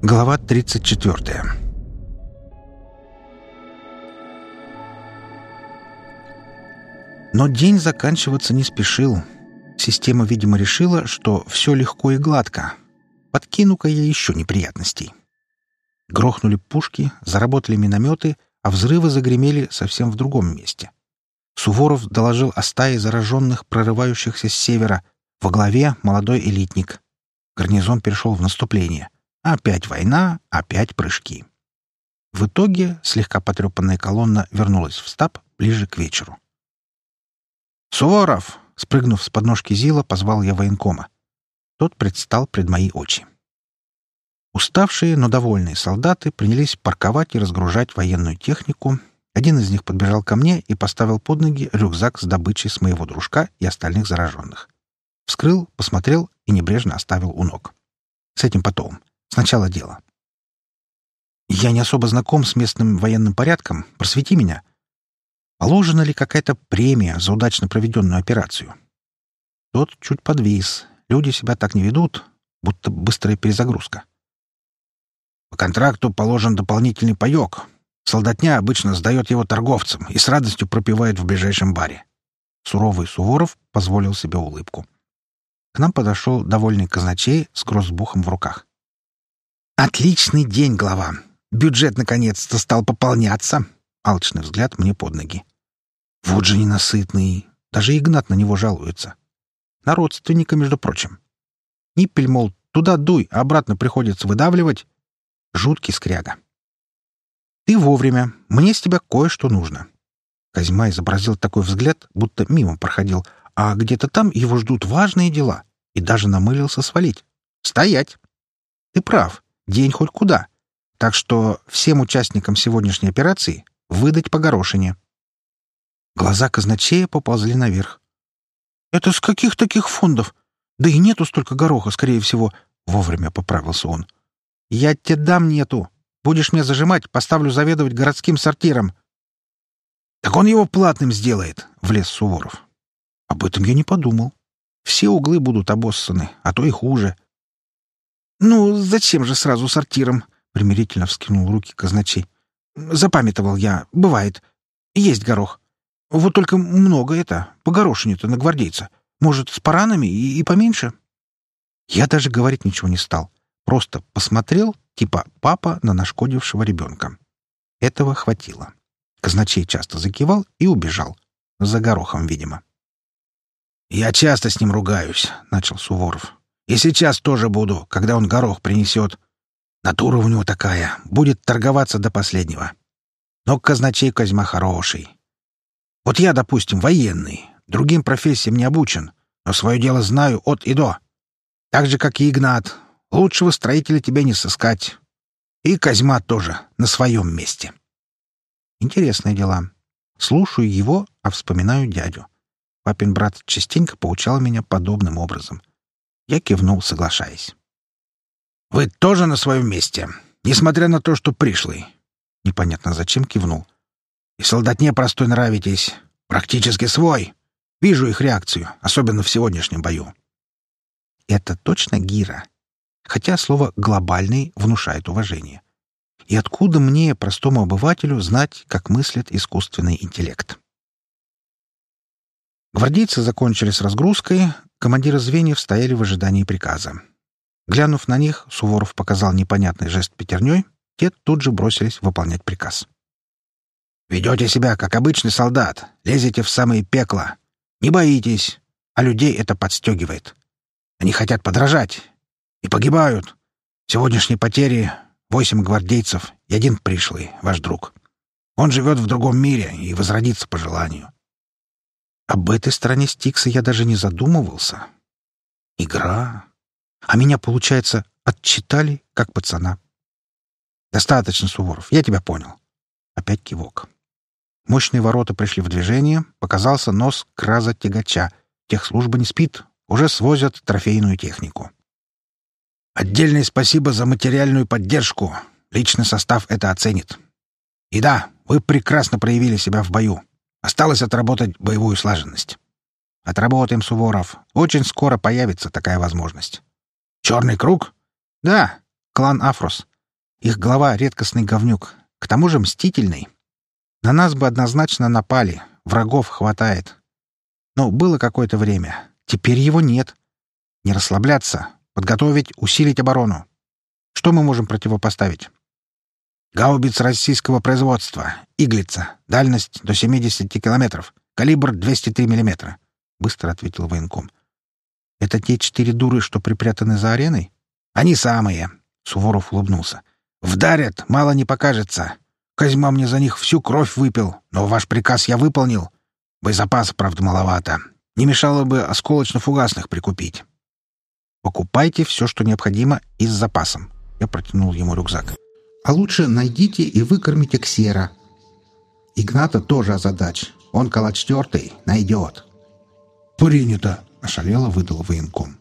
Глава 34 Но день заканчиваться не спешил. Система, видимо, решила, что все легко и гладко. Подкину-ка я еще неприятностей. Грохнули пушки, заработали минометы, а взрывы загремели совсем в другом месте. Суворов доложил о стае зараженных, прорывающихся с севера. Во главе молодой элитник. Гарнизон перешел в наступление. Опять война, опять прыжки. В итоге слегка потрепанная колонна вернулась в стаб ближе к вечеру. «Суворов!» — спрыгнув с подножки Зила, позвал я военкома. Тот предстал пред мои очи. Уставшие, но довольные солдаты принялись парковать и разгружать военную технику. Один из них подбежал ко мне и поставил под ноги рюкзак с добычей с моего дружка и остальных зараженных. Вскрыл, посмотрел и небрежно оставил у ног. С этим потом. Сначала дело. Я не особо знаком с местным военным порядком. Просвети меня. Положена ли какая-то премия за удачно проведенную операцию? Тот чуть подвис. Люди себя так не ведут, будто быстрая перезагрузка. По контракту положен дополнительный паёк. Солдатня обычно сдает его торговцам и с радостью пропивает в ближайшем баре. Суровый Суворов позволил себе улыбку. К нам подошел довольный казначей с гроссбухом в руках. «Отличный день, глава! Бюджет наконец-то стал пополняться!» Алчный взгляд мне под ноги. «Вот же ненасытный! Даже Игнат на него жалуется. На родственника, между прочим. Ниппель, мол, туда дуй, а обратно приходится выдавливать. Жуткий скряга. «Ты вовремя. Мне с тебя кое-что нужно». Козьма изобразил такой взгляд, будто мимо проходил, а где-то там его ждут важные дела, и даже намылился свалить. «Стоять!» «Ты прав. День хоть куда. Так что всем участникам сегодняшней операции выдать по горошине». Глаза казначея поползли наверх. «Это с каких таких фондов? Да и нету столько гороха, скорее всего», — вовремя поправился он. «Я тебе дам нету. Будешь меня зажимать, поставлю заведовать городским сортиром». «Так он его платным сделает», — влез Суворов. «Об этом я не подумал. Все углы будут обоссаны, а то и хуже». «Ну, зачем же сразу сортиром?» — примирительно вскинул руки казначей. «Запамятовал я. Бывает. Есть горох. Вот только много это, по горошине-то на гвардейца. Может, с паранами и, и поменьше?» Я даже говорить ничего не стал. Просто посмотрел, типа папа на нашкодившего ребенка. Этого хватило. Казначей часто закивал и убежал. За горохом, видимо. «Я часто с ним ругаюсь», — начал Суворов. «И сейчас тоже буду, когда он горох принесет. Натура у него такая, будет торговаться до последнего. Но казначей Козьма хороший. Вот я, допустим, военный, другим профессиям не обучен, но свое дело знаю от и до. Так же, как и Игнат, Лучшего строителя тебе не сыскать. И Козьма тоже на своем месте. Интересные дела. Слушаю его, а вспоминаю дядю. Папин брат частенько поучал меня подобным образом. Я кивнул, соглашаясь. «Вы тоже на своем месте, несмотря на то, что пришлый». Непонятно зачем кивнул. «И солдатне простой нравитесь. Практически свой. Вижу их реакцию, особенно в сегодняшнем бою». «Это точно Гира?» хотя слово «глобальный» внушает уважение. И откуда мне, простому обывателю, знать, как мыслит искусственный интеллект? Гвардейцы закончили с разгрузкой, командиры звеньев стояли в ожидании приказа. Глянув на них, Суворов показал непонятный жест пятерней, те тут же бросились выполнять приказ. «Ведете себя, как обычный солдат, лезете в самое пекло. Не боитесь, а людей это подстегивает. Они хотят подражать, и погибают. Сегодняшние потери — восемь гвардейцев и один пришлый, ваш друг. Он живет в другом мире и возродится по желанию. Об этой стороне Стикса я даже не задумывался. Игра. А меня, получается, отчитали, как пацана. Достаточно, Суворов, я тебя понял. Опять кивок. Мощные ворота пришли в движение, показался нос краза-тягача. Техслужба не спит, уже свозят трофейную технику. Отдельное спасибо за материальную поддержку. Личный состав это оценит. И да, вы прекрасно проявили себя в бою. Осталось отработать боевую слаженность. Отработаем, Суворов. Очень скоро появится такая возможность. Черный круг? Да, клан Афрос. Их глава — редкостный говнюк. К тому же мстительный. На нас бы однозначно напали. Врагов хватает. Но было какое-то время. Теперь его нет. Не расслабляться. Подготовить, усилить оборону. Что мы можем противопоставить? Гаубиц российского производства. Иглица. Дальность до 70 километров. Калибр 203 миллиметра. Быстро ответил военком. Это те четыре дуры, что припрятаны за ареной? Они самые. Суворов улыбнулся. Вдарят, мало не покажется. Козьма мне за них всю кровь выпил, но ваш приказ я выполнил. Боезапаса, правда, маловато. Не мешало бы осколочно-фугасных прикупить. Покупайте все, что необходимо, и с запасом. Я протянул ему рюкзак. А лучше найдите и выкормите ксера. Игната тоже озадач. Он калач тертый, найдет. «Принято!» — ошалело выдал военком.